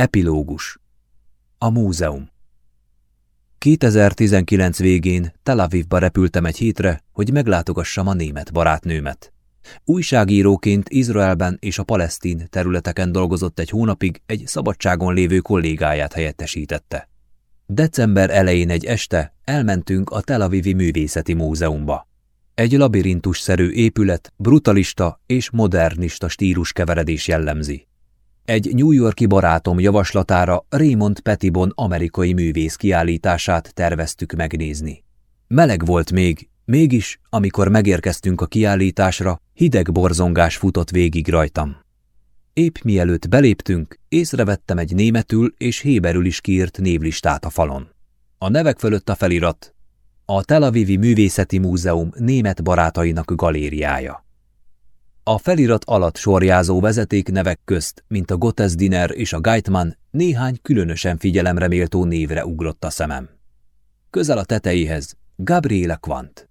Epilógus A múzeum 2019 végén Tel Avivba repültem egy hétre, hogy meglátogassam a német barátnőmet. Újságíróként Izraelben és a palesztin területeken dolgozott egy hónapig, egy szabadságon lévő kollégáját helyettesítette. December elején egy este elmentünk a Tel Avivi Művészeti Múzeumba. Egy labirintusszerű épület brutalista és modernista stílus keveredés jellemzi. Egy New Yorki barátom javaslatára Raymond Pettibon amerikai művész kiállítását terveztük megnézni. Meleg volt még, mégis, amikor megérkeztünk a kiállításra, hideg borzongás futott végig rajtam. Épp mielőtt beléptünk, észrevettem egy németül és héberül is kiírt névlistát a falon. A nevek fölött a felirat a Tel Avivi Művészeti Múzeum német barátainak galériája. A felirat alatt sorjázó vezetéknevek közt, mint a Gottesdiener és a Geitmann, néhány különösen figyelemre méltó névre ugrott a szemem. Közel a tetejéhez Gabriele Quant.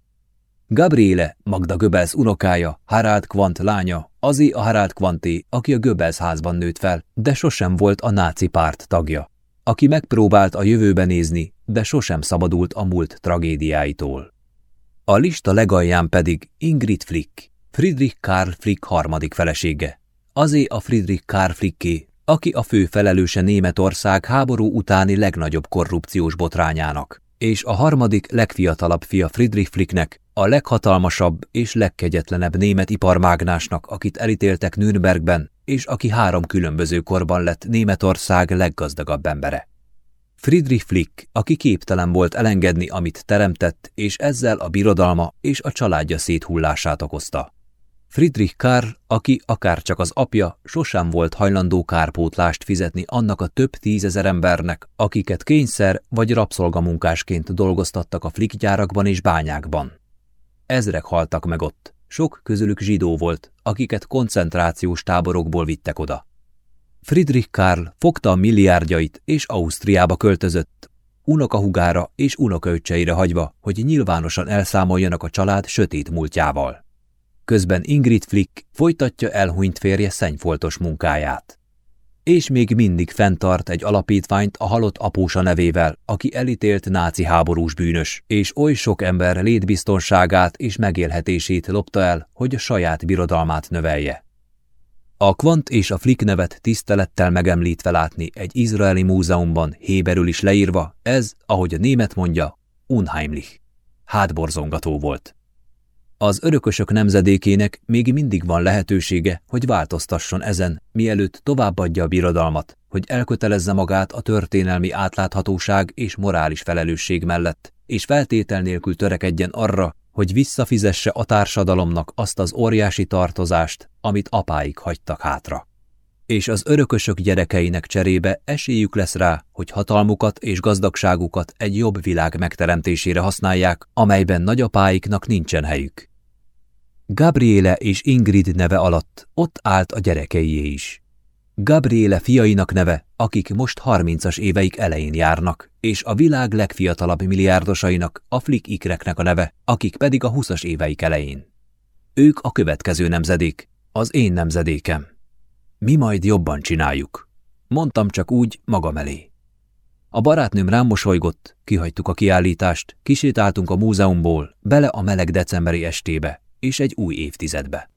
Gabriele, Magda Göbels unokája, Harald Quant lánya, azé a Harald Quanté, aki a Göbels házban nőtt fel, de sosem volt a náci párt tagja, aki megpróbált a jövőbe nézni, de sosem szabadult a múlt tragédiáitól. A lista legalján pedig Ingrid Flick, Friedrich Karl Flick harmadik felesége. Azé a Friedrich Karl Flické, aki a fő felelőse Németország háború utáni legnagyobb korrupciós botrányának, és a harmadik legfiatalabb fia Friedrich Flicknek, a leghatalmasabb és legkegyetlenebb német iparmágnásnak, akit elítéltek Nürnbergben, és aki három különböző korban lett Németország leggazdagabb embere. Friedrich Flick, aki képtelen volt elengedni, amit teremtett, és ezzel a birodalma és a családja széthullását okozta. Friedrich Karl, aki akár csak az apja, sosem volt hajlandó kárpótlást fizetni annak a több tízezer embernek, akiket kényszer vagy rabszolgamunkásként dolgoztattak a Flick gyárakban és bányákban. Ezrek haltak meg ott, sok közülük zsidó volt, akiket koncentrációs táborokból vittek oda. Friedrich Karl fogta a milliárdjait és Ausztriába költözött, unokahugára és unokaöccseire hagyva, hogy nyilvánosan elszámoljanak a család sötét múltjával. Közben Ingrid Flick folytatja elhunyt férje szennyfoltos munkáját. És még mindig fenntart egy alapítványt a halott apósa nevével, aki elítélt náci háborús bűnös, és oly sok ember létbiztonságát és megélhetését lopta el, hogy a saját birodalmát növelje. A Kvant és a Flick nevet tisztelettel megemlítve látni egy izraeli múzeumban héberül is leírva, ez, ahogy a német mondja, unheimlich. Hátborzongató volt. Az örökösök nemzedékének még mindig van lehetősége, hogy változtasson ezen, mielőtt továbbadja a birodalmat, hogy elkötelezze magát a történelmi átláthatóság és morális felelősség mellett, és feltétel nélkül törekedjen arra, hogy visszafizesse a társadalomnak azt az óriási tartozást, amit apáik hagytak hátra. És az örökösök gyerekeinek cserébe esélyük lesz rá, hogy hatalmukat és gazdagságukat egy jobb világ megteremtésére használják, amelyben nagyapáiknak nincsen helyük. Gabriele és Ingrid neve alatt ott állt a gyerekeié is. Gabriele fiainak neve, akik most harmincas éveik elején járnak, és a világ legfiatalabb milliárdosainak, a ikreknek a neve, akik pedig a huszas éveik elején. Ők a következő nemzedék, az én nemzedékem. Mi majd jobban csináljuk. Mondtam csak úgy magam elé. A barátnőm rám mosolygott, kihagytuk a kiállítást, kisétáltunk a múzeumból, bele a meleg decemberi estébe, és egy új évtizedbe.